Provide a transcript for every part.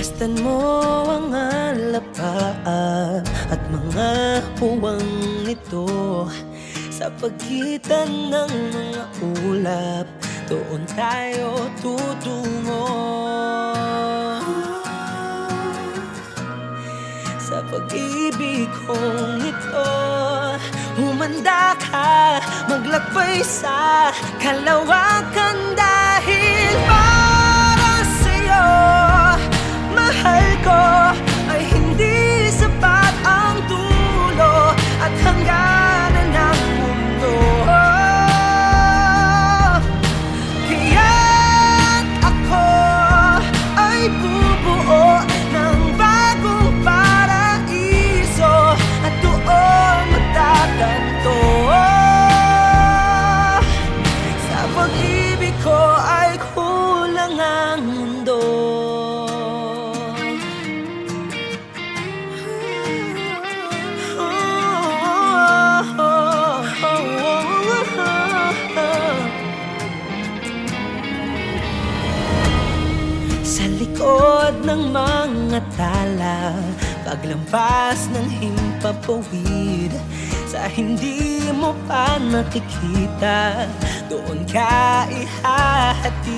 Pumuestan mo ang alapaan at mga puwang ito Sa pagitan ng mga ulap Doon tayo tutungo. Sa pag-ibig kong ito Humanda ka, maglakbay sa kalawakan dahil pa go. Tulad ng mga tala. Paglampas ng himpapawid Sa hindi mo pa nakikita Doon ka ihahatid.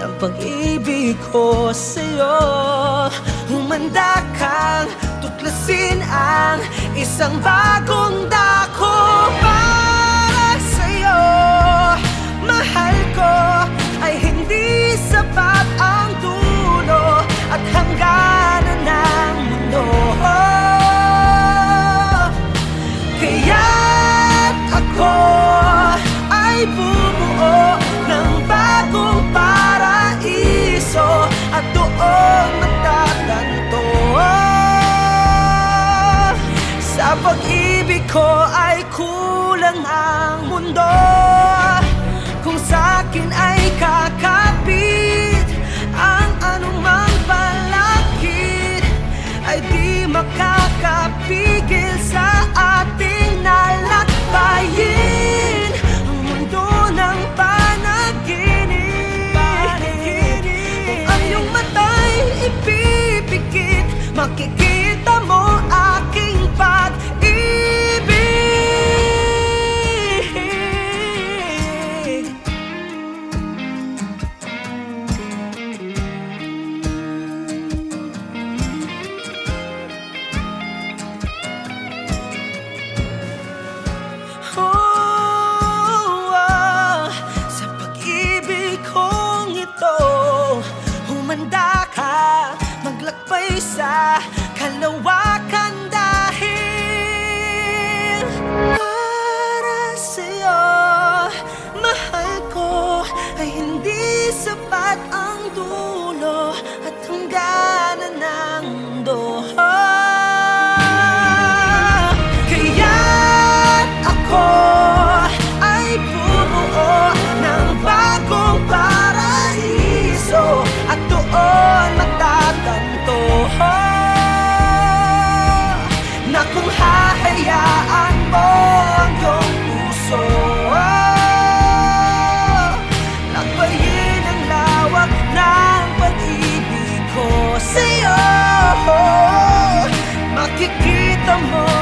Ng pag-ibig ko sa'yo Humanda kang tuklasin ang isang bagong dahil ang mundo. que gritam